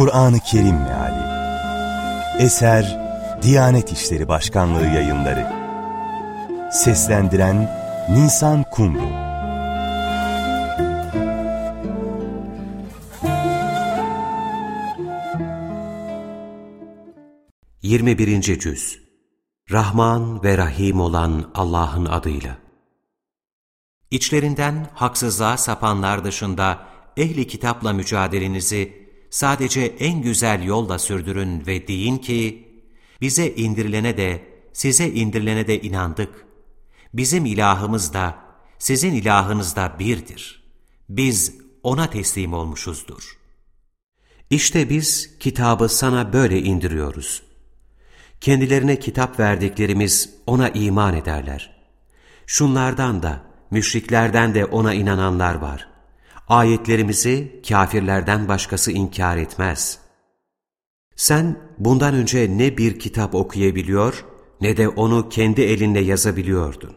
Kur'an-ı Kerim Meali. Eser Diyanet İşleri Başkanlığı Yayınları. Seslendiren Nisan Kumru 21. Cüz. Rahman ve Rahim olan Allah'ın adıyla. İçlerinden haksızlığa sapanlar dışında ehli kitapla mücadelenizi sadece en güzel yolla sürdürün ve deyin ki, bize indirilene de, size indirilene de inandık. Bizim ilahımız da, sizin ilahınız da birdir. Biz ona teslim olmuşuzdur. İşte biz kitabı sana böyle indiriyoruz. Kendilerine kitap verdiklerimiz ona iman ederler. Şunlardan da, müşriklerden de ona inananlar var. Ayetlerimizi kafirlerden başkası inkar etmez. Sen bundan önce ne bir kitap okuyabiliyor ne de onu kendi elinle yazabiliyordun.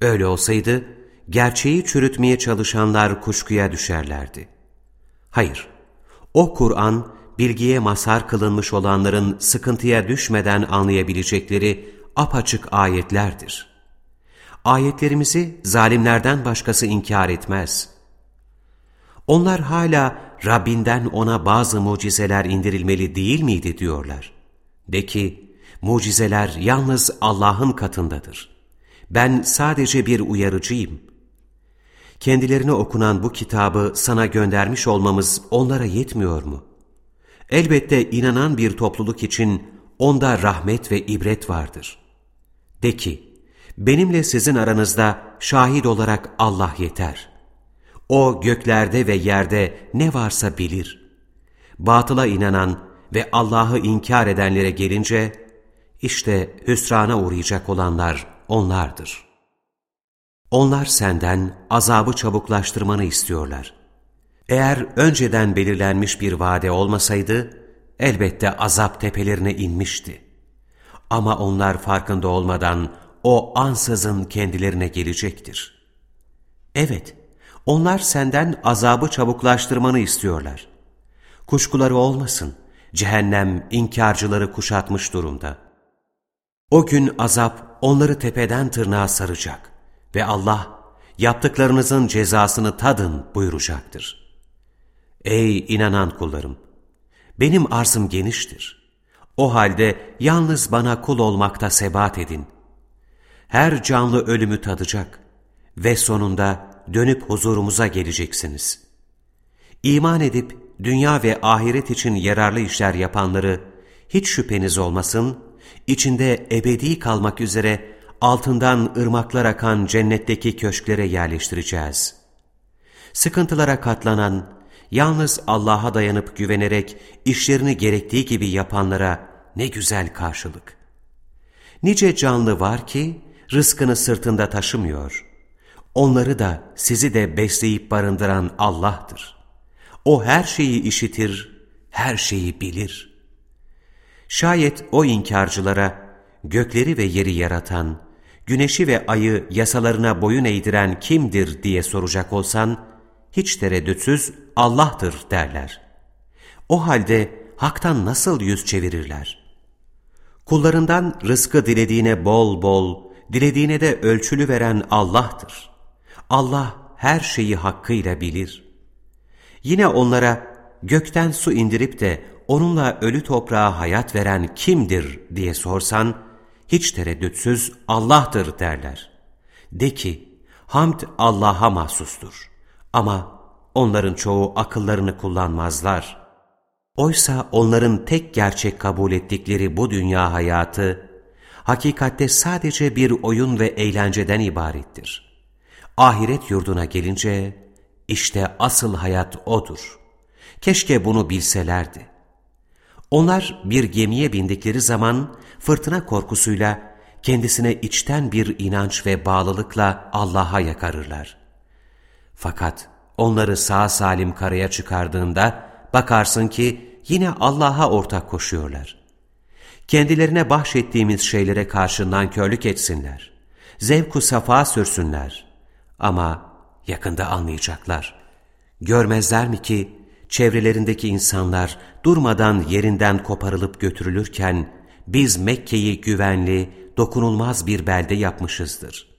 Öyle olsaydı gerçeği çürütmeye çalışanlar kuşkuya düşerlerdi. Hayır, o Kur'an bilgiye mazhar kılınmış olanların sıkıntıya düşmeden anlayabilecekleri apaçık ayetlerdir. Ayetlerimizi zalimlerden başkası inkar etmez. Onlar hala Rabbinden ona bazı mucizeler indirilmeli değil miydi diyorlar. De ki, mucizeler yalnız Allah'ın katındadır. Ben sadece bir uyarıcıyım. Kendilerine okunan bu kitabı sana göndermiş olmamız onlara yetmiyor mu? Elbette inanan bir topluluk için onda rahmet ve ibret vardır. De ki, benimle sizin aranızda şahit olarak Allah yeter. O göklerde ve yerde ne varsa bilir. Batıla inanan ve Allah'ı inkar edenlere gelince, işte hüsrana uğrayacak olanlar onlardır. Onlar senden azabı çabuklaştırmanı istiyorlar. Eğer önceden belirlenmiş bir vade olmasaydı, elbette azap tepelerine inmişti. Ama onlar farkında olmadan o ansızın kendilerine gelecektir. Evet, onlar senden azabı çabuklaştırmanı istiyorlar. Kuşkuları olmasın, cehennem inkarcıları kuşatmış durumda. O gün azap onları tepeden tırnağa saracak ve Allah yaptıklarınızın cezasını tadın buyuracaktır. Ey inanan kullarım! Benim arzım geniştir. O halde yalnız bana kul olmakta sebat edin. Her canlı ölümü tadacak ve sonunda dönüp huzurumuza geleceksiniz. İman edip dünya ve ahiret için yararlı işler yapanları hiç şüpheniz olmasın, içinde ebedi kalmak üzere altından ırmaklar akan cennetteki köşklere yerleştireceğiz. Sıkıntılara katlanan, yalnız Allah'a dayanıp güvenerek işlerini gerektiği gibi yapanlara ne güzel karşılık. Nice canlı var ki rızkını sırtında taşımıyor. Onları da sizi de besleyip barındıran Allah'tır. O her şeyi işitir, her şeyi bilir. Şayet o inkarcılara gökleri ve yeri yaratan, güneşi ve ayı yasalarına boyun eğdiren kimdir diye soracak olsan, hiç tereddütsüz Allah'tır derler. O halde haktan nasıl yüz çevirirler? Kullarından rızkı dilediğine bol bol, dilediğine de ölçülü veren Allah'tır. Allah her şeyi hakkıyla bilir. Yine onlara gökten su indirip de onunla ölü toprağa hayat veren kimdir diye sorsan, hiç tereddütsüz Allah'tır derler. De ki, hamd Allah'a mahsustur. Ama onların çoğu akıllarını kullanmazlar. Oysa onların tek gerçek kabul ettikleri bu dünya hayatı, hakikatte sadece bir oyun ve eğlenceden ibarettir. Ahiret yurduna gelince işte asıl hayat odur. Keşke bunu bilselerdi. Onlar bir gemiye bindikleri zaman fırtına korkusuyla kendisine içten bir inanç ve bağlılıkla Allah'a yakarırlar. Fakat onları sağ salim karaya çıkardığında bakarsın ki yine Allah'a ortak koşuyorlar. Kendilerine bahşettiğimiz şeylere karşı nankörlük etsinler. Zevku safa sürsünler. Ama yakında anlayacaklar. Görmezler mi ki çevrelerindeki insanlar durmadan yerinden koparılıp götürülürken, biz Mekke'yi güvenli, dokunulmaz bir belde yapmışızdır.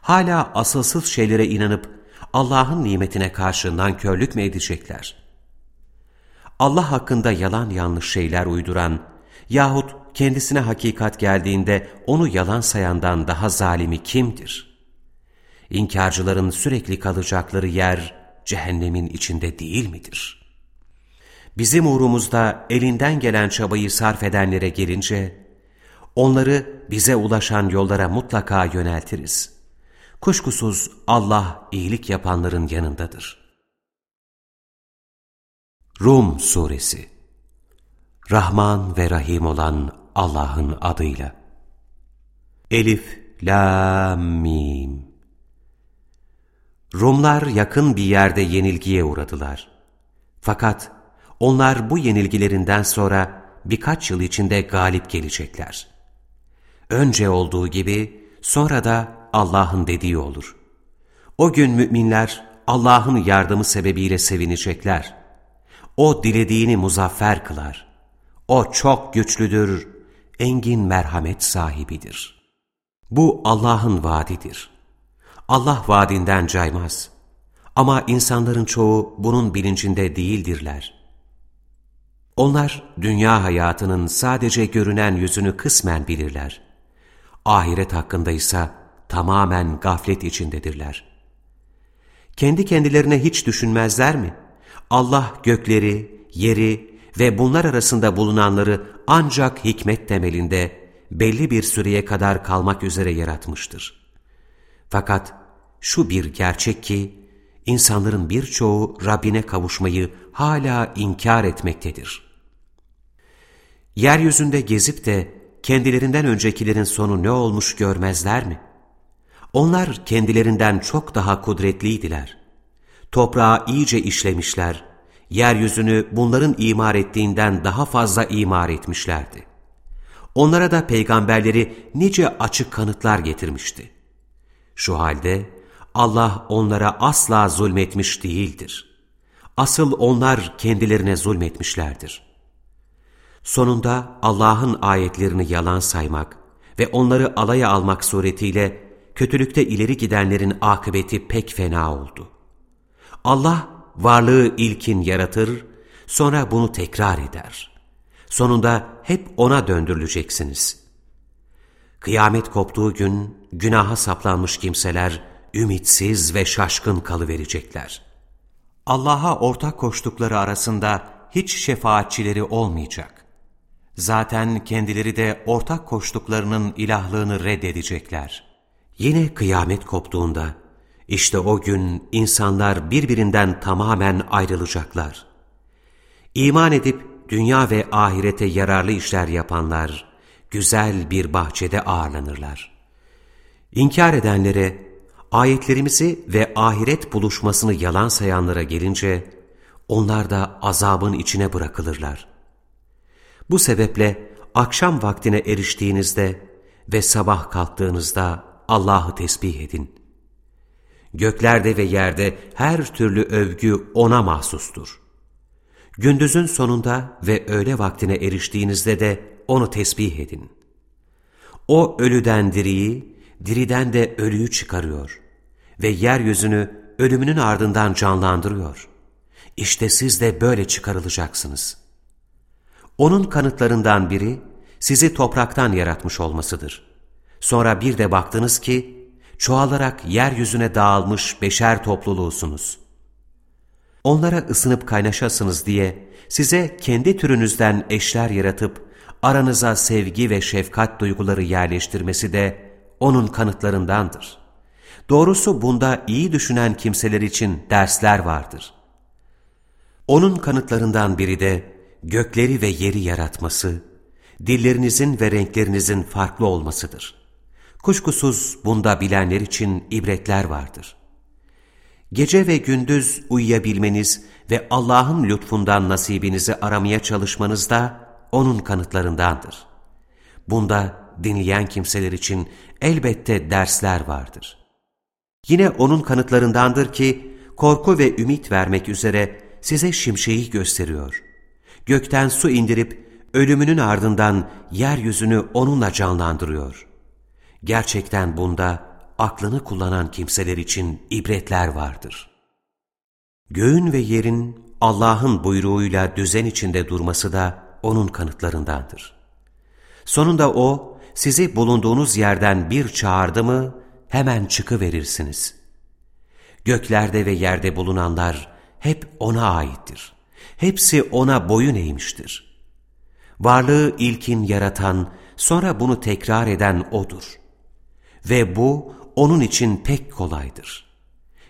Hala asılsız şeylere inanıp Allah'ın nimetine karşı nankörlük mü edecekler? Allah hakkında yalan yanlış şeyler uyduran yahut kendisine hakikat geldiğinde onu yalan sayandan daha zalimi kimdir? İnkarcıların sürekli kalacakları yer cehennemin içinde değil midir? Bizim uğrumuzda elinden gelen çabayı sarf edenlere gelince, onları bize ulaşan yollara mutlaka yöneltiriz. Kuşkusuz Allah iyilik yapanların yanındadır. Rum Suresi Rahman ve Rahim olan Allah'ın adıyla Elif, La, Mim Rumlar yakın bir yerde yenilgiye uğradılar. Fakat onlar bu yenilgilerinden sonra birkaç yıl içinde galip gelecekler. Önce olduğu gibi sonra da Allah'ın dediği olur. O gün müminler Allah'ın yardımı sebebiyle sevinecekler. O dilediğini muzaffer kılar. O çok güçlüdür, engin merhamet sahibidir. Bu Allah'ın vaadidir. Allah vaadinden caymaz. Ama insanların çoğu bunun bilincinde değildirler. Onlar dünya hayatının sadece görünen yüzünü kısmen bilirler. Ahiret hakkında ise tamamen gaflet içindedirler. Kendi kendilerine hiç düşünmezler mi? Allah gökleri, yeri ve bunlar arasında bulunanları ancak hikmet temelinde belli bir süreye kadar kalmak üzere yaratmıştır. Fakat şu bir gerçek ki, insanların birçoğu Rabbine kavuşmayı hala inkar etmektedir. Yeryüzünde gezip de kendilerinden öncekilerin sonu ne olmuş görmezler mi? Onlar kendilerinden çok daha kudretliydiler. Toprağı iyice işlemişler, yeryüzünü bunların imar ettiğinden daha fazla imar etmişlerdi. Onlara da peygamberleri nice açık kanıtlar getirmişti. Şu halde Allah onlara asla zulmetmiş değildir. Asıl onlar kendilerine zulmetmişlerdir. Sonunda Allah'ın ayetlerini yalan saymak ve onları alaya almak suretiyle kötülükte ileri gidenlerin akıbeti pek fena oldu. Allah varlığı ilkin yaratır, sonra bunu tekrar eder. Sonunda hep O'na döndürüleceksiniz. Kıyamet koptuğu gün günaha saplanmış kimseler ümitsiz ve şaşkın kalıverecekler. Allah'a ortak koştukları arasında hiç şefaatçileri olmayacak. Zaten kendileri de ortak koştuklarının ilahlığını reddedecekler.'' Yine kıyamet koptuğunda, işte o gün insanlar birbirinden tamamen ayrılacaklar. İman edip dünya ve ahirete yararlı işler yapanlar, güzel bir bahçede ağırlanırlar. İnkar edenlere, ayetlerimizi ve ahiret buluşmasını yalan sayanlara gelince, onlar da azabın içine bırakılırlar. Bu sebeple akşam vaktine eriştiğinizde ve sabah kalktığınızda Allah'ı tesbih edin. Göklerde ve yerde her türlü övgü O'na mahsustur. Gündüzün sonunda ve öğle vaktine eriştiğinizde de O'nu tesbih edin. O ölüden diriyi, diriden de ölüyü çıkarıyor ve yeryüzünü ölümünün ardından canlandırıyor. İşte siz de böyle çıkarılacaksınız. Onun kanıtlarından biri, sizi topraktan yaratmış olmasıdır. Sonra bir de baktınız ki, çoğalarak yeryüzüne dağılmış beşer topluluğusunuz. Onlara ısınıp kaynaşasınız diye size kendi türünüzden eşler yaratıp aranıza sevgi ve şefkat duyguları yerleştirmesi de onun kanıtlarındandır. Doğrusu bunda iyi düşünen kimseler için dersler vardır. Onun kanıtlarından biri de gökleri ve yeri yaratması, dillerinizin ve renklerinizin farklı olmasıdır. Kuşkusuz bunda bilenler için ibretler vardır. Gece ve gündüz uyuyabilmeniz ve Allah'ın lütfundan nasibinizi aramaya çalışmanız da O'nun kanıtlarındandır. Bunda dinleyen kimseler için elbette dersler vardır. Yine O'nun kanıtlarındandır ki, korku ve ümit vermek üzere size şimşeği gösteriyor. Gökten su indirip ölümünün ardından yeryüzünü onunla canlandırıyor. Gerçekten bunda aklını kullanan kimseler için ibretler vardır. Göğün ve yerin Allah'ın buyruğuyla düzen içinde durması da O'nun kanıtlarındandır. Sonunda O, sizi bulunduğunuz yerden bir çağırdı mı, hemen çıkıverirsiniz. Göklerde ve yerde bulunanlar hep O'na aittir. Hepsi O'na boyun eğmiştir. Varlığı ilkin yaratan, sonra bunu tekrar eden O'dur. Ve bu, O'nun için pek kolaydır.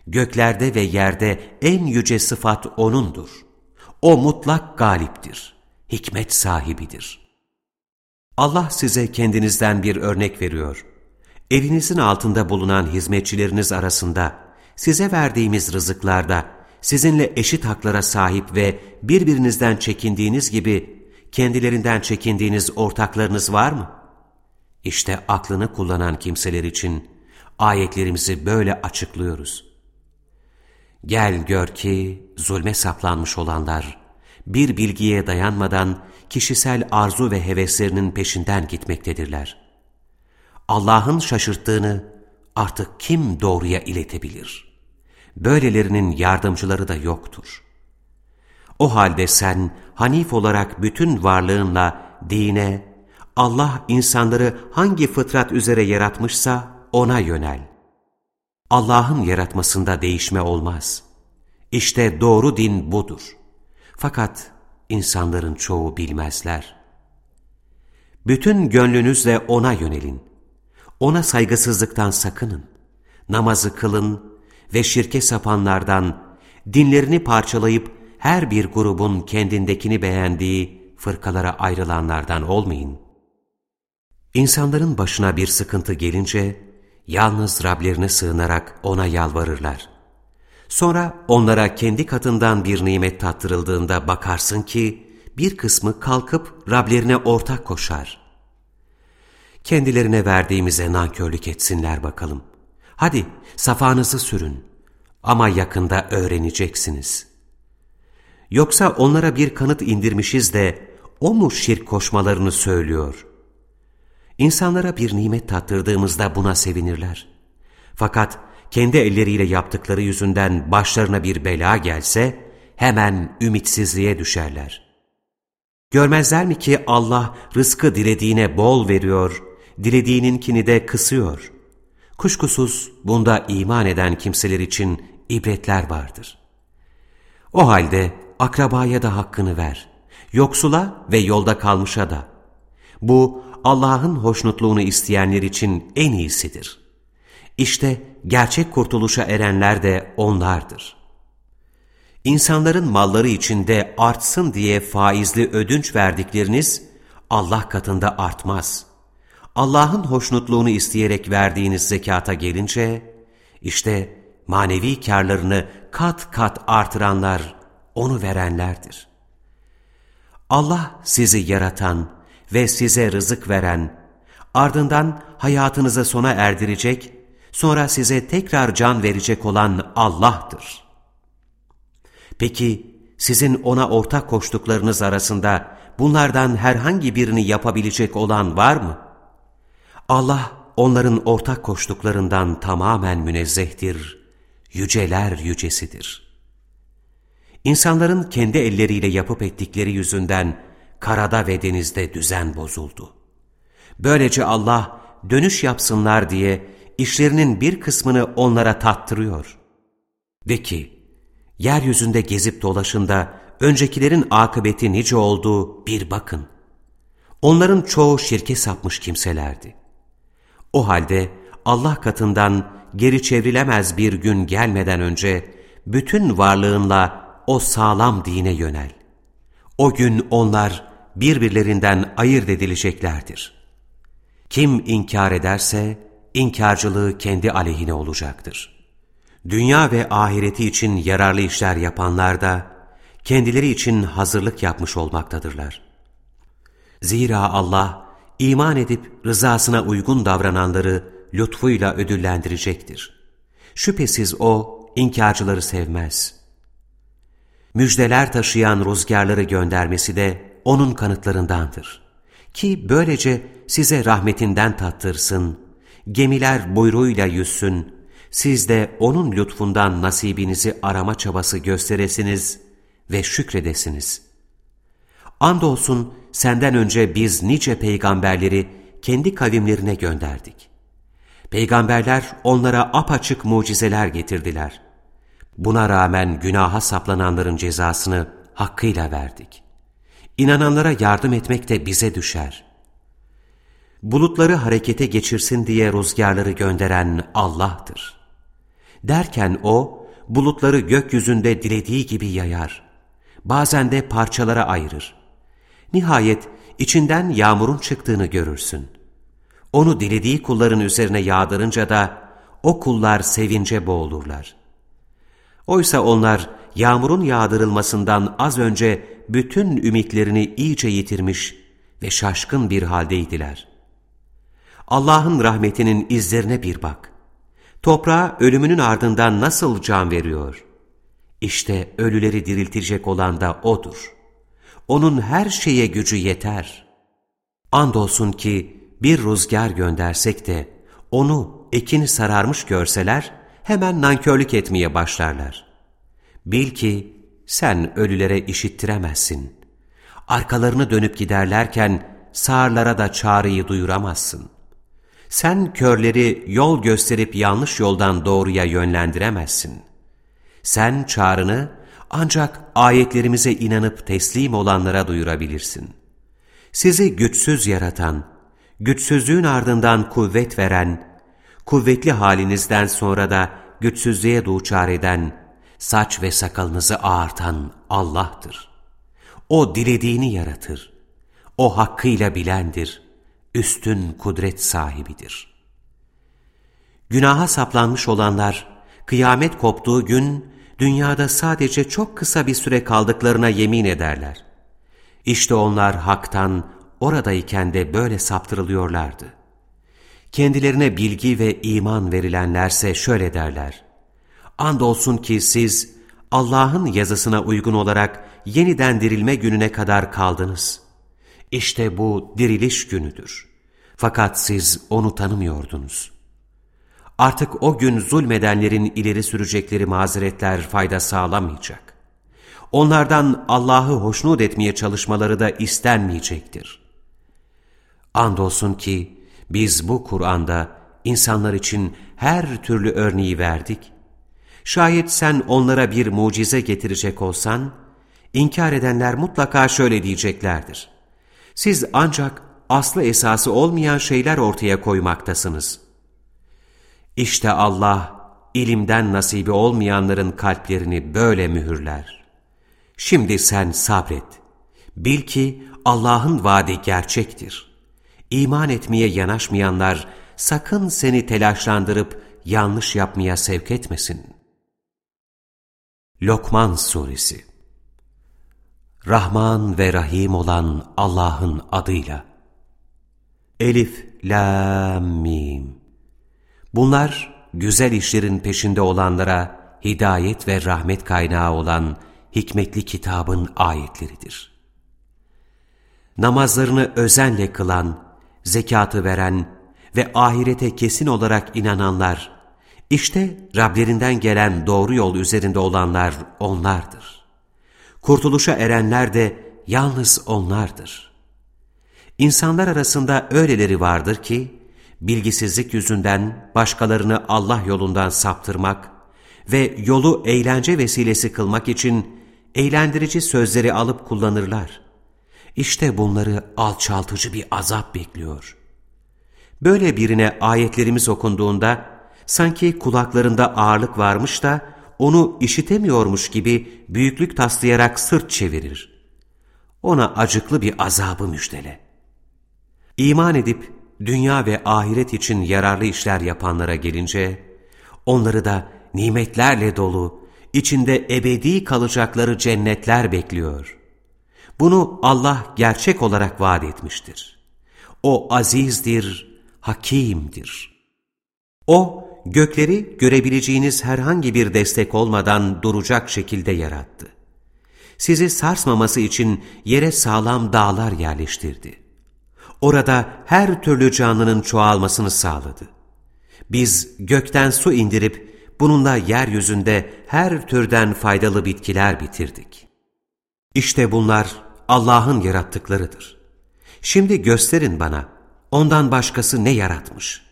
Göklerde ve yerde en yüce sıfat O'nundur. O mutlak galiptir, hikmet sahibidir. Allah size kendinizden bir örnek veriyor. Evinizin altında bulunan hizmetçileriniz arasında, size verdiğimiz rızıklarda, sizinle eşit haklara sahip ve birbirinizden çekindiğiniz gibi, kendilerinden çekindiğiniz ortaklarınız var mı? İşte aklını kullanan kimseler için ayetlerimizi böyle açıklıyoruz. Gel gör ki zulme saplanmış olanlar, bir bilgiye dayanmadan kişisel arzu ve heveslerinin peşinden gitmektedirler. Allah'ın şaşırttığını artık kim doğruya iletebilir? Böylelerinin yardımcıları da yoktur. O halde sen Hanif olarak bütün varlığınla dine, Allah insanları hangi fıtrat üzere yaratmışsa ona yönel. Allah'ın yaratmasında değişme olmaz. İşte doğru din budur. Fakat insanların çoğu bilmezler. Bütün gönlünüzle O'na yönelin. O'na saygısızlıktan sakının. Namazı kılın ve şirke sapanlardan, dinlerini parçalayıp her bir grubun kendindekini beğendiği fırkalara ayrılanlardan olmayın. İnsanların başına bir sıkıntı gelince, yalnız Rablerine sığınarak O'na yalvarırlar. Sonra onlara kendi katından bir nimet tattırıldığında bakarsın ki, bir kısmı kalkıp Rablerine ortak koşar. Kendilerine verdiğimize nankörlük etsinler bakalım. Hadi safanızı sürün ama yakında öğreneceksiniz. Yoksa onlara bir kanıt indirmişiz de o mu şirk koşmalarını söylüyor? İnsanlara bir nimet tattırdığımızda buna sevinirler. Fakat kendi elleriyle yaptıkları yüzünden başlarına bir bela gelse hemen ümitsizliğe düşerler. Görmezler mi ki Allah rızkı dilediğine bol veriyor, dilediğininkini de kısıyor. Kuşkusuz bunda iman eden kimseler için ibretler vardır. O halde akrabaya da hakkını ver, yoksula ve yolda kalmışa da. Bu Allah'ın hoşnutluğunu isteyenler için en iyisidir. İşte gerçek kurtuluşa erenler de onlardır. İnsanların malları içinde artsın diye faizli ödünç verdikleriniz Allah katında artmaz. Allah'ın hoşnutluğunu isteyerek verdiğiniz zekata gelince, işte manevi karlarını kat kat artıranlar onu verenlerdir. Allah sizi yaratan ve size rızık veren, ardından hayatınızı sona erdirecek sonra size tekrar can verecek olan Allah'tır. Peki sizin ona ortak koştuklarınız arasında bunlardan herhangi birini yapabilecek olan var mı? Allah onların ortak koştuklarından tamamen münezzehtir, yüceler yücesidir. İnsanların kendi elleriyle yapıp ettikleri yüzünden karada ve denizde düzen bozuldu. Böylece Allah dönüş yapsınlar diye işlerinin bir kısmını onlara tattırıyor. De ki, yeryüzünde gezip dolaşında öncekilerin akıbeti nice olduğu bir bakın. Onların çoğu şirke sapmış kimselerdi. O halde Allah katından geri çevrilemez bir gün gelmeden önce bütün varlığınla o sağlam dine yönel. O gün onlar birbirlerinden ayırt edileceklerdir. Kim inkar ederse, inkarcılığı kendi aleyhine olacaktır. Dünya ve ahireti için yararlı işler yapanlar da kendileri için hazırlık yapmış olmaktadırlar. Zira Allah iman edip rızasına uygun davrananları lütfuyla ödüllendirecektir. Şüphesiz O inkarcıları sevmez. müjdeler taşıyan rüzgarları göndermesi de O'nun kanıtlarındandır. Ki böylece size rahmetinden tattırsın, gemiler buyruğuyla yüzsün, siz de O'nun lütfundan nasibinizi arama çabası gösteresiniz ve şükredesiniz. Andolsun senden önce biz nice peygamberleri kendi kavimlerine gönderdik. Peygamberler onlara apaçık mucizeler getirdiler. Buna rağmen günaha saplananların cezasını hakkıyla verdik. İnananlara yardım etmek de bize düşer. Bulutları harekete geçirsin diye rüzgarları gönderen Allah'tır. Derken O, bulutları gökyüzünde dilediği gibi yayar. Bazen de parçalara ayırır. Nihayet içinden yağmurun çıktığını görürsün. Onu dilediği kulların üzerine yağdırınca da o kullar sevince boğulurlar. Oysa onlar yağmurun yağdırılmasından az önce bütün ümitlerini iyice yitirmiş ve şaşkın bir haldeydiler. Allah'ın rahmetinin izlerine bir bak. Toprağa ölümünün ardından nasıl can veriyor? İşte ölüleri diriltecek olan da O'dur. Onun her şeye gücü yeter. Andolsun ki bir rüzgar göndersek de onu ekini sararmış görseler hemen nankörlük etmeye başlarlar. Bil ki sen ölülere işittiremezsin. Arkalarını dönüp giderlerken sağırlara da çağrıyı duyuramazsın. Sen körleri yol gösterip yanlış yoldan doğruya yönlendiremezsin. Sen çağrını ancak ayetlerimize inanıp teslim olanlara duyurabilirsin. Sizi güçsüz yaratan, güçsüzlüğün ardından kuvvet veren, kuvvetli halinizden sonra da güçsüzlüğe duçar eden, saç ve sakalınızı ağartan Allah'tır. O dilediğini yaratır. O hakkıyla bilendir. Üstün kudret sahibidir. Günaha saplanmış olanlar, kıyamet koptuğu gün, dünyada sadece çok kısa bir süre kaldıklarına yemin ederler. İşte onlar haktan, oradayken de böyle saptırılıyorlardı. Kendilerine bilgi ve iman verilenlerse şöyle derler. Andolsun ki siz Allah'ın yazısına uygun olarak yeniden dirilme gününe kadar kaldınız. İşte bu diriliş günüdür. Fakat siz onu tanımıyordunuz. Artık o gün zulmedenlerin ileri sürecekleri mazeretler fayda sağlamayacak. Onlardan Allah'ı hoşnut etmeye çalışmaları da istenmeyecektir. Andolsun ki biz bu Kur'an'da insanlar için her türlü örneği verdik Şayet sen onlara bir mucize getirecek olsan, inkar edenler mutlaka şöyle diyeceklerdir. Siz ancak aslı esası olmayan şeyler ortaya koymaktasınız. İşte Allah, ilimden nasibi olmayanların kalplerini böyle mühürler. Şimdi sen sabret. Bil ki Allah'ın vaadi gerçektir. İman etmeye yanaşmayanlar sakın seni telaşlandırıp yanlış yapmaya sevk etmesin.'' Lokman Suresi Rahman ve Rahim olan Allah'ın adıyla Elif, Lam, Mim Bunlar güzel işlerin peşinde olanlara hidayet ve rahmet kaynağı olan hikmetli kitabın ayetleridir. Namazlarını özenle kılan, zekatı veren ve ahirete kesin olarak inananlar, işte Rablerinden gelen doğru yol üzerinde olanlar onlardır. Kurtuluşa erenler de yalnız onlardır. İnsanlar arasında öyleleri vardır ki, bilgisizlik yüzünden başkalarını Allah yolundan saptırmak ve yolu eğlence vesilesi kılmak için eğlendirici sözleri alıp kullanırlar. İşte bunları alçaltıcı bir azap bekliyor. Böyle birine ayetlerimiz okunduğunda, sanki kulaklarında ağırlık varmış da onu işitemiyormuş gibi büyüklük taslayarak sırt çevirir. Ona acıklı bir azabı müjdele. İman edip dünya ve ahiret için yararlı işler yapanlara gelince, onları da nimetlerle dolu, içinde ebedi kalacakları cennetler bekliyor. Bunu Allah gerçek olarak vaat etmiştir. O azizdir, hakimdir. O, gökleri görebileceğiniz herhangi bir destek olmadan duracak şekilde yarattı. sizi sarsmaması için yere sağlam dağlar yerleştirdi. Orada her türlü canlının çoğalmasını sağladı. Biz gökten su indirip bununla yeryüzünde her türden faydalı bitkiler bitirdik. İşte bunlar Allah'ın yarattıklarıdır. Şimdi gösterin bana, ondan başkası ne yaratmış?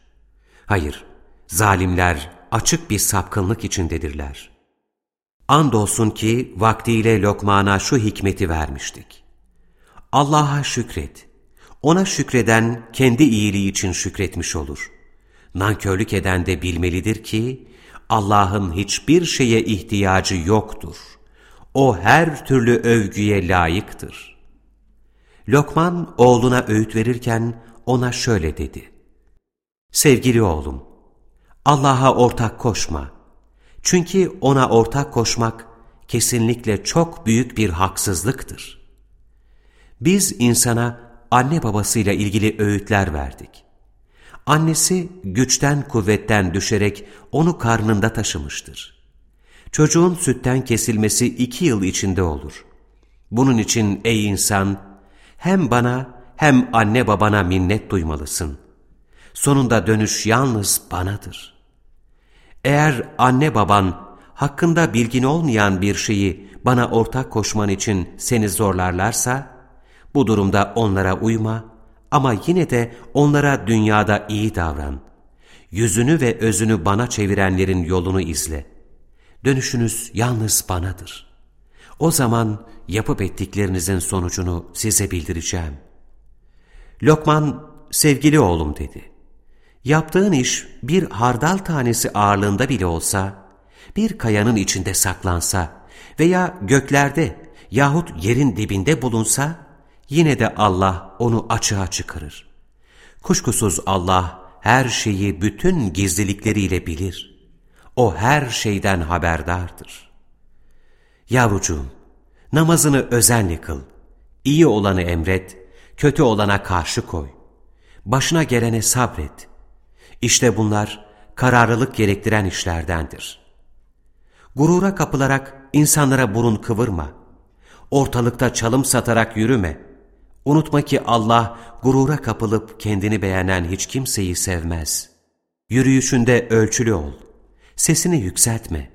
Hayır, zalimler açık bir sapkınlık içindedirler. Andolsun ki vaktiyle Lokman'a şu hikmeti vermiştik. Allah'a şükret. Ona şükreden kendi iyiliği için şükretmiş olur. Nankörlük eden de bilmelidir ki Allah'ın hiçbir şeye ihtiyacı yoktur. O her türlü övgüye layıktır. Lokman oğluna öğüt verirken ona şöyle dedi. Sevgili oğlum, Allah'a ortak koşma. Çünkü ona ortak koşmak kesinlikle çok büyük bir haksızlıktır. Biz insana anne babasıyla ilgili öğütler verdik. Annesi güçten kuvvetten düşerek onu karnında taşımıştır. Çocuğun sütten kesilmesi iki yıl içinde olur. Bunun için ey insan hem bana hem anne babana minnet duymalısın. Sonunda dönüş yalnız banadır. Eğer anne baban hakkında bilgin olmayan bir şeyi bana ortak koşman için seni zorlarlarsa, bu durumda onlara uyma ama yine de onlara dünyada iyi davran. Yüzünü ve özünü bana çevirenlerin yolunu izle. Dönüşünüz yalnız banadır. O zaman yapıp ettiklerinizin sonucunu size bildireceğim. Lokman, sevgili oğlum dedi. Yaptığın iş bir hardal tanesi ağırlığında bile olsa, bir kayanın içinde saklansa veya göklerde yahut yerin dibinde bulunsa, yine de Allah onu açığa çıkarır. Kuşkusuz Allah her şeyi bütün gizlilikleriyle bilir. O her şeyden haberdardır. Yavrucuğum, namazını özenle kıl. İyi olanı emret, kötü olana karşı koy. Başına gelene sabret. İşte bunlar kararlılık gerektiren işlerdendir. Gurura kapılarak insanlara burun kıvırma. Ortalıkta çalım satarak yürüme. Unutma ki Allah gurura kapılıp kendini beğenen hiç kimseyi sevmez. Yürüyüşünde ölçülü ol. Sesini yükseltme.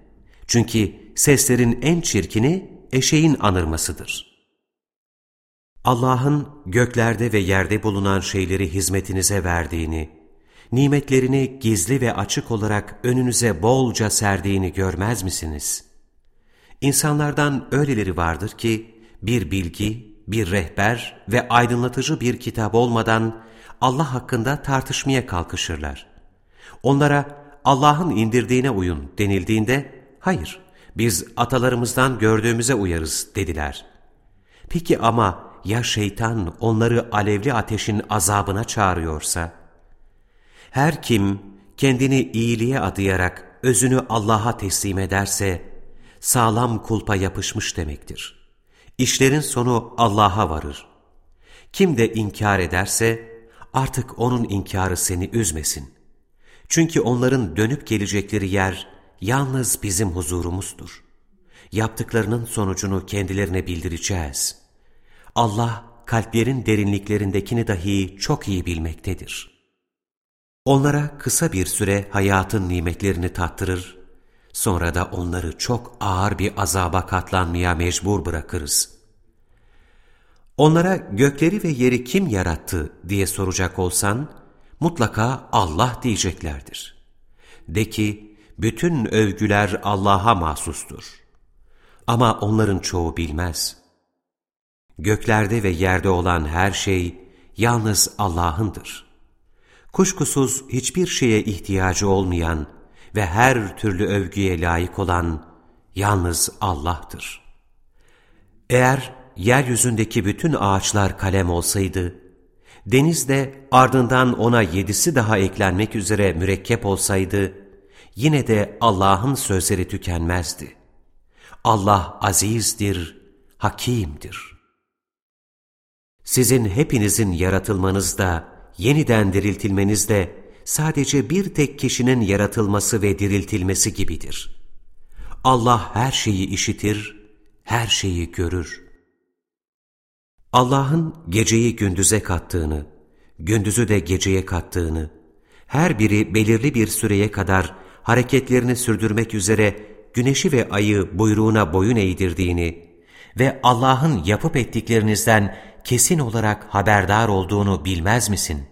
Çünkü seslerin en çirkini eşeğin anırmasıdır. Allah'ın göklerde ve yerde bulunan şeyleri hizmetinize verdiğini, nimetlerini gizli ve açık olarak önünüze bolca serdiğini görmez misiniz? İnsanlardan öyleleri vardır ki, bir bilgi, bir rehber ve aydınlatıcı bir kitap olmadan Allah hakkında tartışmaya kalkışırlar. Onlara Allah'ın indirdiğine uyun denildiğinde, hayır, biz atalarımızdan gördüğümüze uyarız dediler. Peki ama ya şeytan onları alevli ateşin azabına çağırıyorsa? Her kim kendini iyiliğe adayarak özünü Allah'a teslim ederse, sağlam kulpa yapışmış demektir. İşlerin sonu Allah'a varır. Kim de inkar ederse, artık onun inkarı seni üzmesin. Çünkü onların dönüp gelecekleri yer, yalnız bizim huzurumuzdur. Yaptıklarının sonucunu kendilerine bildireceğiz. Allah kalplerin derinliklerindekini dahi çok iyi bilmektedir. Onlara kısa bir süre hayatın nimetlerini tattırır, sonra da onları çok ağır bir azaba katlanmaya mecbur bırakırız. Onlara gökleri ve yeri kim yarattı diye soracak olsan, mutlaka Allah diyeceklerdir. De ki, bütün övgüler Allah'a mahsustur. Ama onların çoğu bilmez. Göklerde ve yerde olan her şey yalnız Allah'ındır. Kuşkusuz hiçbir şeye ihtiyacı olmayan ve her türlü övgüye layık olan yalnız Allah'tır. Eğer yeryüzündeki bütün ağaçlar kalem olsaydı, denizde ardından ona yedisi daha eklenmek üzere mürekkep olsaydı, yine de Allah'ın sözleri tükenmezdi. Allah azizdir, hakimdir. Sizin hepinizin yaratılmanızda, yeniden diriltilmenizde sadece bir tek kişinin yaratılması ve diriltilmesi gibidir. Allah her şeyi işitir, her şeyi görür. Allah'ın geceyi gündüze kattığını, gündüzü de geceye kattığını, her biri belirli bir süreye kadar hareketlerini sürdürmek üzere güneşi ve ayı buyruğuna boyun eğdirdiğini ve Allah'ın yapıp ettiklerinizden kesin olarak haberdar olduğunu bilmez misin?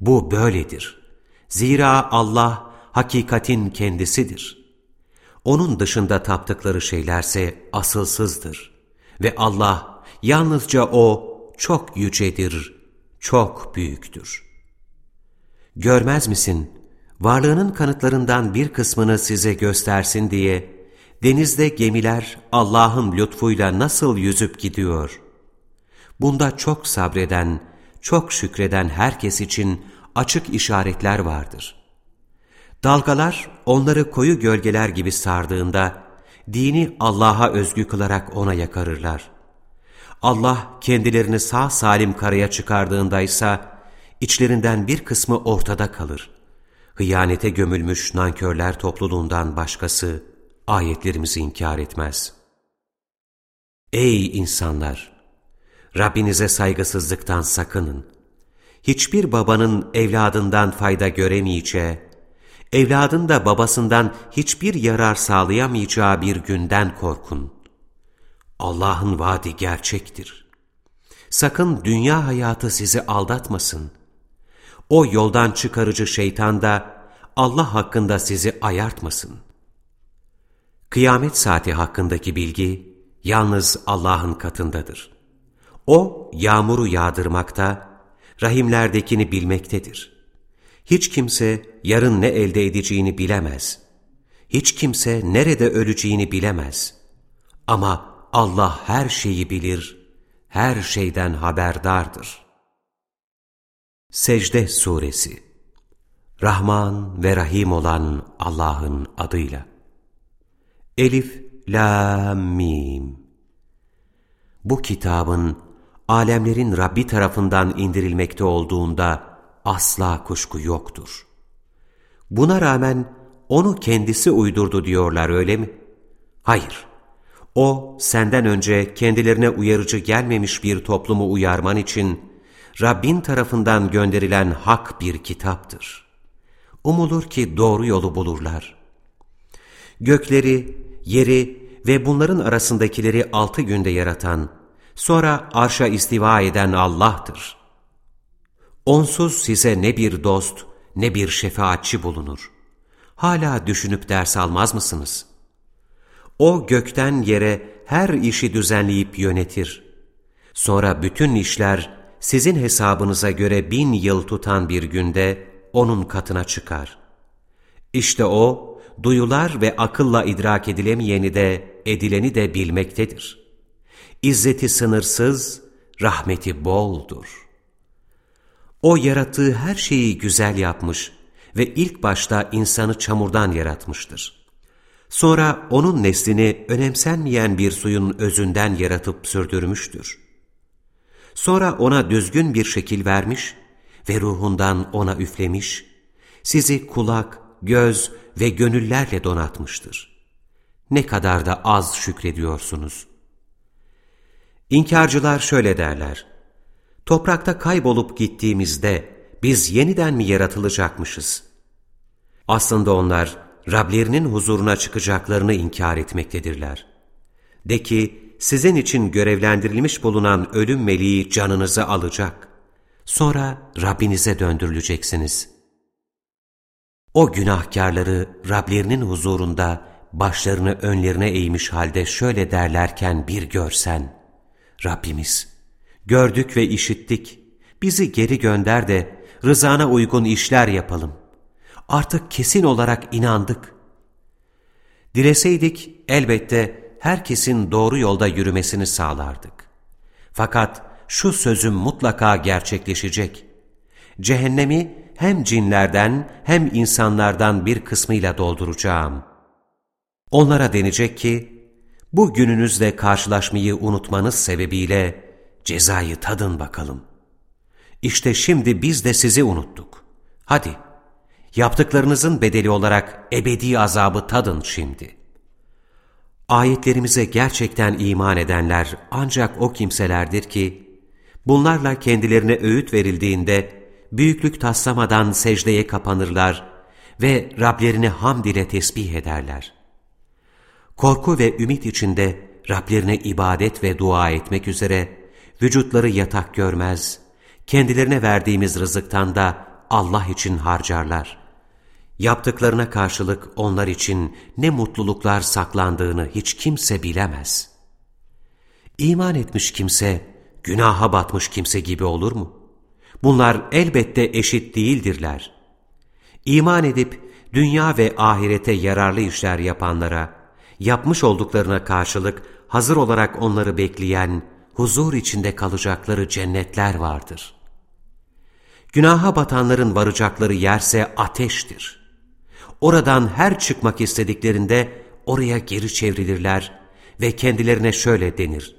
Bu böyledir. Zira Allah hakikatin kendisidir. Onun dışında taptıkları şeylerse asılsızdır. Ve Allah yalnızca O çok yücedir, çok büyüktür. Görmez misin, varlığının kanıtlarından bir kısmını size göstersin diye, denizde gemiler Allah'ın lütfuyla nasıl yüzüp gidiyor? Bunda çok sabreden, çok şükreden herkes için açık işaretler vardır. Dalgalar onları koyu gölgeler gibi sardığında, dini Allah'a özgü kılarak ona yakarırlar. Allah kendilerini sağ salim karaya çıkardığında ise, içlerinden bir kısmı ortada kalır. Hıyanete gömülmüş nankörler topluluğundan başkası ayetlerimizi inkar etmez. Ey insanlar! Rabbinize saygısızlıktan sakının. Hiçbir babanın evladından fayda göremeyeceği, evladın da babasından hiçbir yarar sağlayamayacağı bir günden korkun. Allah'ın vaadi gerçektir. Sakın dünya hayatı sizi aldatmasın. O yoldan çıkarıcı şeytan da Allah hakkında sizi ayartmasın. Kıyamet saati hakkındaki bilgi yalnız Allah'ın katındadır. O yağmuru yağdırmakta, rahimlerdekini bilmektedir. Hiç kimse yarın ne elde edeceğini bilemez. Hiç kimse nerede öleceğini bilemez. Ama Allah her şeyi bilir, her şeyden haberdardır. Secde Suresi Rahman ve Rahim olan Allah'ın adıyla. Elif, La, Mim. Bu kitabın alemlerin Rabbi tarafından indirilmekte olduğunda asla kuşku yoktur. Buna rağmen onu kendisi uydurdu diyorlar öyle mi? Hayır. O senden önce kendilerine uyarıcı gelmemiş bir toplumu uyarman için Rabbin tarafından gönderilen hak bir kitaptır. Umulur ki doğru yolu bulurlar. Gökleri, yeri ve bunların arasındakileri altı günde yaratan, sonra arşa istiva eden Allah'tır. Onsuz size ne bir dost ne bir şefaatçi bulunur. Hala düşünüp ders almaz mısınız? O gökten yere her işi düzenleyip yönetir. Sonra bütün işler sizin hesabınıza göre bin yıl tutan bir günde O'nun katına çıkar. İşte O, duyular ve akılla idrak edilemeyeni de, edileni de bilmektedir. İzzeti sınırsız, rahmeti boldur. O yarattığı her şeyi güzel yapmış ve ilk başta insanı çamurdan yaratmıştır. Sonra onun neslini önemsenmeyen bir suyun özünden yaratıp sürdürmüştür. Sonra ona düzgün bir şekil vermiş ve ruhundan ona üflemiş, sizi kulak, göz ve gönüllerle donatmıştır. Ne kadar da az şükrediyorsunuz. İnkarcılar şöyle derler, toprakta kaybolup gittiğimizde biz yeniden mi yaratılacakmışız? Aslında onlar Rablerinin huzuruna çıkacaklarını inkar etmektedirler. De ki, sizin için görevlendirilmiş bulunan ölüm meleği canınızı alacak. Sonra Rabbinize döndürüleceksiniz. O günahkarları Rablerinin huzurunda başlarını önlerine eğmiş halde şöyle derlerken bir görsen, Rabbimiz, gördük ve işittik, bizi geri gönder de rızana uygun işler yapalım. Artık kesin olarak inandık. Dileseydik elbette herkesin doğru yolda yürümesini sağlardık. Fakat şu sözüm mutlaka gerçekleşecek. Cehennemi hem cinlerden hem insanlardan bir kısmıyla dolduracağım. Onlara denecek ki, bu gününüzle karşılaşmayı unutmanız sebebiyle cezayı tadın bakalım. İşte şimdi biz de sizi unuttuk. Hadi, yaptıklarınızın bedeli olarak ebedi azabı tadın şimdi. Ayetlerimize gerçekten iman edenler ancak o kimselerdir ki, bunlarla kendilerine öğüt verildiğinde büyüklük taslamadan secdeye kapanırlar ve Rablerini hamd ile tesbih ederler. Korku ve ümit içinde Rablerine ibadet ve dua etmek üzere vücutları yatak görmez, kendilerine verdiğimiz rızıktan da Allah için harcarlar. Yaptıklarına karşılık onlar için ne mutluluklar saklandığını hiç kimse bilemez. İman etmiş kimse, günaha batmış kimse gibi olur mu? Bunlar elbette eşit değildirler. İman edip dünya ve ahirete yararlı işler yapanlara, yapmış olduklarına karşılık hazır olarak onları bekleyen, huzur içinde kalacakları cennetler vardır. Günaha batanların varacakları yerse ateştir. Oradan her çıkmak istediklerinde oraya geri çevrilirler ve kendilerine şöyle denir.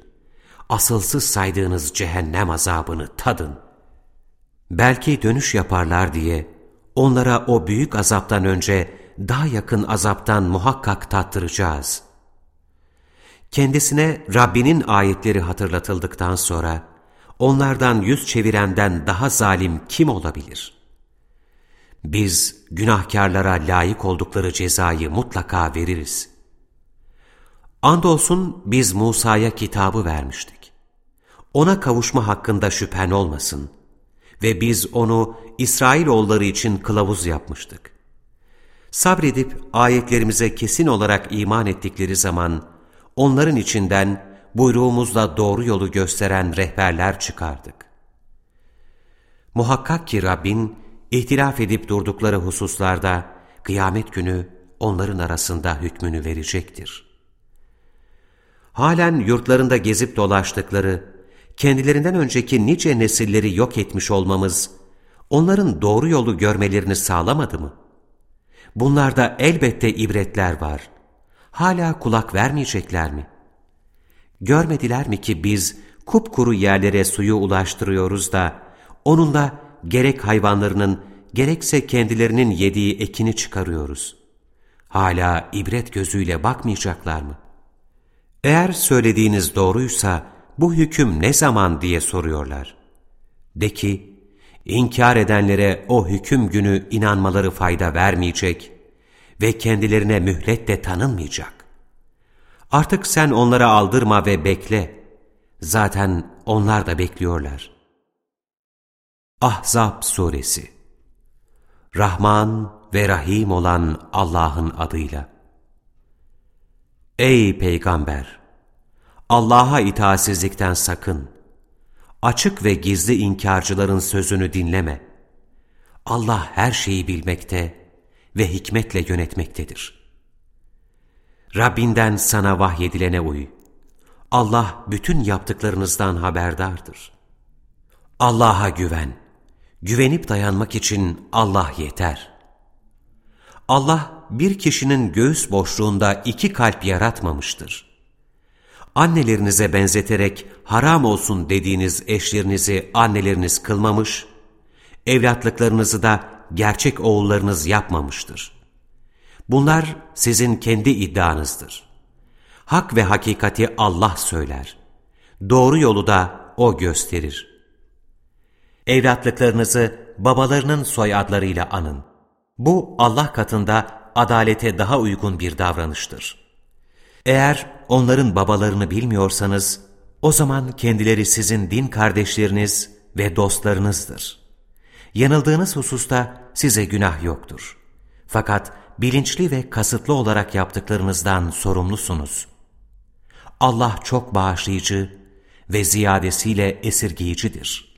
Asılsız saydığınız cehennem azabını tadın. Belki dönüş yaparlar diye onlara o büyük azaptan önce daha yakın azaptan muhakkak tattıracağız. Kendisine Rabbinin ayetleri hatırlatıldıktan sonra onlardan yüz çevirenden daha zalim kim olabilir? Biz günahkarlara layık oldukları cezayı mutlaka veririz. Andolsun biz Musa'ya kitabı vermiştik. Ona kavuşma hakkında şüphen olmasın ve biz onu İsrailoğulları için kılavuz yapmıştık. Sabredip ayetlerimize kesin olarak iman ettikleri zaman onların içinden buyruğumuzla doğru yolu gösteren rehberler çıkardık. Muhakkak ki Rabbin ihtilaf edip durdukları hususlarda kıyamet günü onların arasında hükmünü verecektir. Halen yurtlarında gezip dolaştıkları, kendilerinden önceki nice nesilleri yok etmiş olmamız, onların doğru yolu görmelerini sağlamadı mı? Bunlarda elbette ibretler var. Hala kulak vermeyecekler mi? Görmediler mi ki biz kupkuru yerlere suyu ulaştırıyoruz da, onunla gerek hayvanlarının gerekse kendilerinin yediği ekini çıkarıyoruz. Hala ibret gözüyle bakmayacaklar mı? Eğer söylediğiniz doğruysa bu hüküm ne zaman diye soruyorlar. De ki, inkar edenlere o hüküm günü inanmaları fayda vermeyecek ve kendilerine mühlet de tanınmayacak. Artık sen onlara aldırma ve bekle. Zaten onlar da bekliyorlar. Ahzab Suresi Rahman ve Rahim olan Allah'ın adıyla. Ey Peygamber! Allah'a itaatsizlikten sakın. Açık ve gizli inkarcıların sözünü dinleme. Allah her şeyi bilmekte ve hikmetle yönetmektedir. Rabbinden sana vahyedilene uy. Allah bütün yaptıklarınızdan haberdardır. Allah'a güven. Güvenip dayanmak için Allah yeter. Allah bir kişinin göğüs boşluğunda iki kalp yaratmamıştır. Annelerinize benzeterek haram olsun dediğiniz eşlerinizi anneleriniz kılmamış, evlatlıklarınızı da gerçek oğullarınız yapmamıştır. Bunlar sizin kendi iddianızdır. Hak ve hakikati Allah söyler. Doğru yolu da O gösterir. Evlatlıklarınızı babalarının soyadlarıyla anın. Bu Allah katında adalete daha uygun bir davranıştır. Eğer onların babalarını bilmiyorsanız, o zaman kendileri sizin din kardeşleriniz ve dostlarınızdır. Yanıldığınız hususta size günah yoktur. Fakat bilinçli ve kasıtlı olarak yaptıklarınızdan sorumlusunuz. Allah çok bağışlayıcı ve ziyadesiyle esirgeyicidir.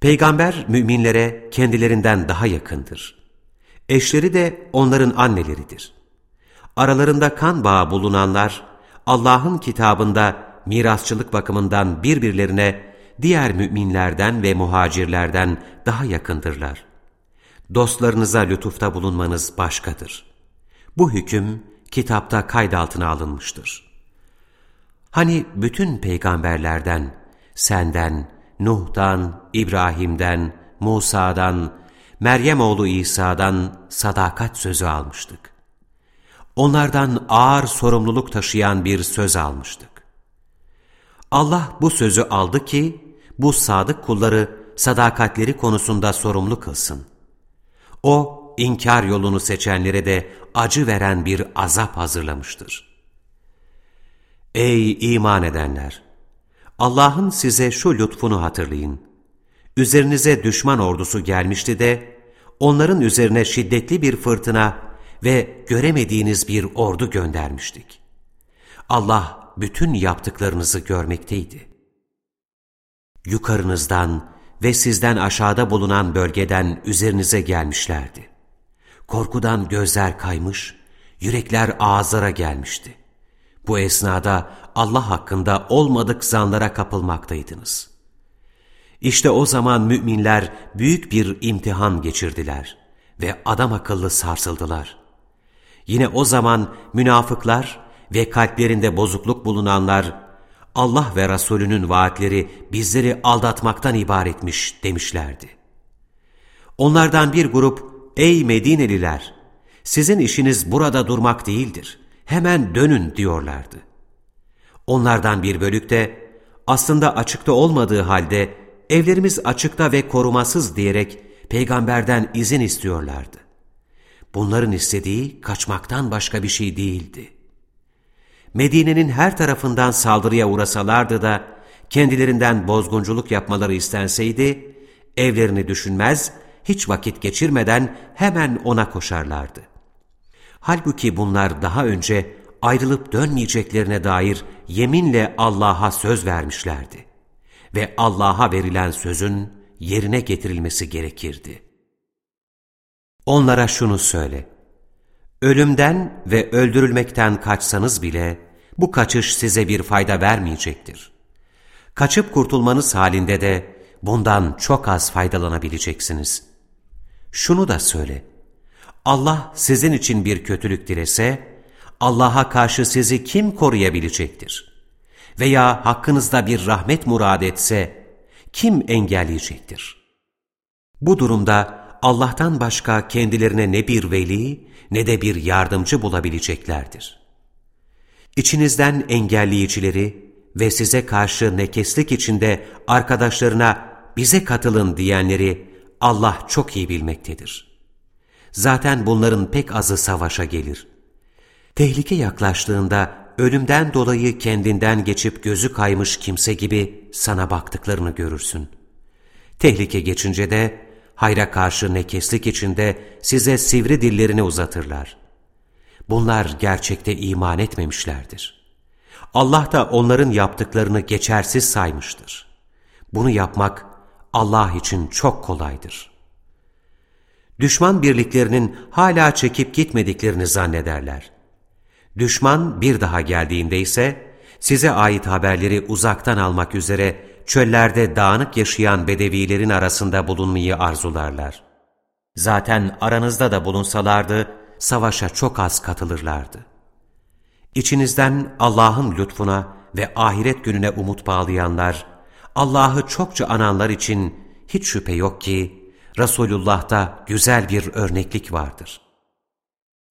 Peygamber müminlere kendilerinden daha yakındır. Eşleri de onların anneleridir. Aralarında kan bağı bulunanlar, Allah'ın kitabında mirasçılık bakımından birbirlerine diğer müminlerden ve muhacirlerden daha yakındırlar. Dostlarınıza lütufta bulunmanız başkadır. Bu hüküm kitapta kaydaltına alınmıştır. Hani bütün peygamberlerden, senden, Nuh'dan, İbrahim'den, Musa'dan, Meryem oğlu İsa'dan sadakat sözü almıştık. Onlardan ağır sorumluluk taşıyan bir söz almıştık. Allah bu sözü aldı ki, bu sadık kulları sadakatleri konusunda sorumlu kılsın. O, inkar yolunu seçenlere de acı veren bir azap hazırlamıştır. Ey iman edenler! Allah'ın size şu lütfunu hatırlayın. Üzerinize düşman ordusu gelmişti de, onların üzerine şiddetli bir fırtına ve göremediğiniz bir ordu göndermiştik. Allah bütün yaptıklarınızı görmekteydi. Yukarınızdan ve sizden aşağıda bulunan bölgeden üzerinize gelmişlerdi. Korkudan gözler kaymış, yürekler ağızlara gelmişti. Bu esnada Allah hakkında olmadık zanlara kapılmaktaydınız. İşte o zaman müminler büyük bir imtihan geçirdiler ve adam akıllı sarsıldılar. Yine o zaman münafıklar ve kalplerinde bozukluk bulunanlar, Allah ve Resulünün vaatleri bizleri aldatmaktan ibaretmiş demişlerdi. Onlardan bir grup, ey Medineliler, sizin işiniz burada durmak değildir, hemen dönün diyorlardı. Onlardan bir bölük de, aslında açıkta olmadığı halde, evlerimiz açıkta ve korumasız diyerek peygamberden izin istiyorlardı. Bunların istediği kaçmaktan başka bir şey değildi. Medine'nin her tarafından saldırıya uğrasalardı da kendilerinden bozgunculuk yapmaları istenseydi, evlerini düşünmez, hiç vakit geçirmeden hemen ona koşarlardı. Halbuki bunlar daha önce ayrılıp dönmeyeceklerine dair yeminle Allah'a söz vermişlerdi. Ve Allah'a verilen sözün yerine getirilmesi gerekirdi. Onlara şunu söyle, ölümden ve öldürülmekten kaçsanız bile bu kaçış size bir fayda vermeyecektir. Kaçıp kurtulmanız halinde de bundan çok az faydalanabileceksiniz. Şunu da söyle, Allah sizin için bir kötülük dilese, Allah'a karşı sizi kim koruyabilecektir? Veya hakkınızda bir rahmet murad etse, kim engelleyecektir? Bu durumda Allah'tan başka kendilerine ne bir veli ne de bir yardımcı bulabileceklerdir. İçinizden engelleyicileri ve size karşı nekeslik içinde arkadaşlarına bize katılın diyenleri Allah çok iyi bilmektedir. Zaten bunların pek azı savaşa gelir. Tehlike yaklaştığında ölümden dolayı kendinden geçip gözü kaymış kimse gibi sana baktıklarını görürsün. Tehlike geçince de hayra karşı nekeslik içinde size sivri dillerini uzatırlar. Bunlar gerçekte iman etmemişlerdir. Allah da onların yaptıklarını geçersiz saymıştır. Bunu yapmak Allah için çok kolaydır. Düşman birliklerinin hala çekip gitmediklerini zannederler. Düşman bir daha geldiğinde ise size ait haberleri uzaktan almak üzere çöllerde dağınık yaşayan bedevilerin arasında bulunmayı arzularlar. Zaten aranızda da bulunsalardı, savaşa çok az katılırlardı. İçinizden Allah'ın lütfuna ve ahiret gününe umut bağlayanlar, Allah'ı çokça ananlar için hiç şüphe yok ki, Resulullah'ta güzel bir örneklik vardır.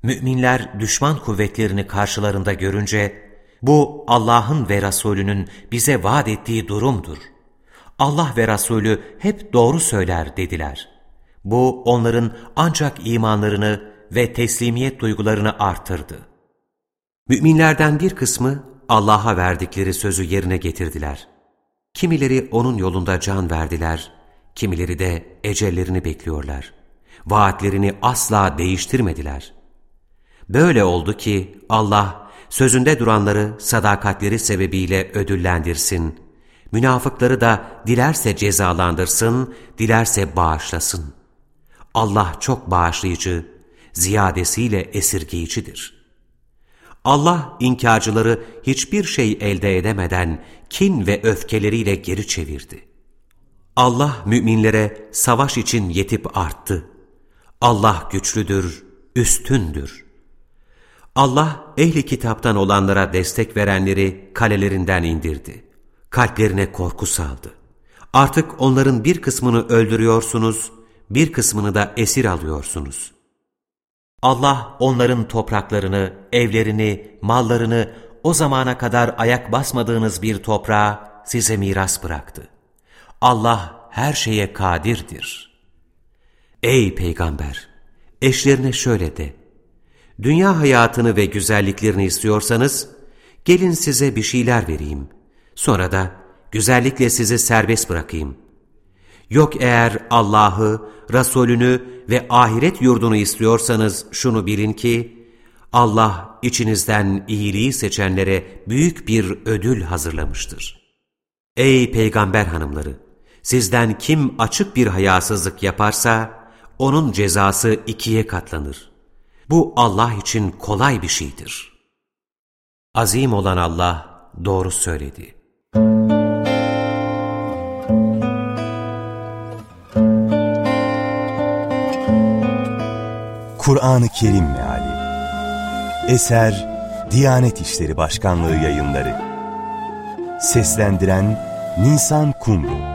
Müminler düşman kuvvetlerini karşılarında görünce, bu Allah'ın ve Resulünün bize vaat ettiği durumdur. Allah ve Resulü hep doğru söyler dediler. Bu onların ancak imanlarını ve teslimiyet duygularını artırdı. Müminlerden bir kısmı Allah'a verdikleri sözü yerine getirdiler. Kimileri O'nun yolunda can verdiler, kimileri de ecellerini bekliyorlar. Vaatlerini asla değiştirmediler. Böyle oldu ki Allah sözünde duranları sadakatleri sebebiyle ödüllendirsin. Münafıkları da dilerse cezalandırsın, dilerse bağışlasın. Allah çok bağışlayıcı, ziyadesiyle esirgeyicidir. Allah inkarcıları hiçbir şey elde edemeden kin ve öfkeleriyle geri çevirdi. Allah müminlere savaş için yetip arttı. Allah güçlüdür, üstündür. Allah ehli kitaptan olanlara destek verenleri kalelerinden indirdi. Kalplerine korku saldı. Artık onların bir kısmını öldürüyorsunuz, bir kısmını da esir alıyorsunuz. Allah onların topraklarını, evlerini, mallarını o zamana kadar ayak basmadığınız bir toprağa size miras bıraktı. Allah her şeye kadirdir. Ey Peygamber! Eşlerine şöyle de, Dünya hayatını ve güzelliklerini istiyorsanız, gelin size bir şeyler vereyim. Sonra da güzellikle sizi serbest bırakayım. Yok eğer Allah'ı, Resulünü ve ahiret yurdunu istiyorsanız şunu bilin ki, Allah içinizden iyiliği seçenlere büyük bir ödül hazırlamıştır. Ey peygamber hanımları! Sizden kim açık bir hayasızlık yaparsa, onun cezası ikiye katlanır. Bu Allah için kolay bir şeydir. Azim olan Allah doğru söyledi. Kur'an-ı Kerim Meali Eser Diyanet İşleri Başkanlığı Yayınları Seslendiren Nisan Kumru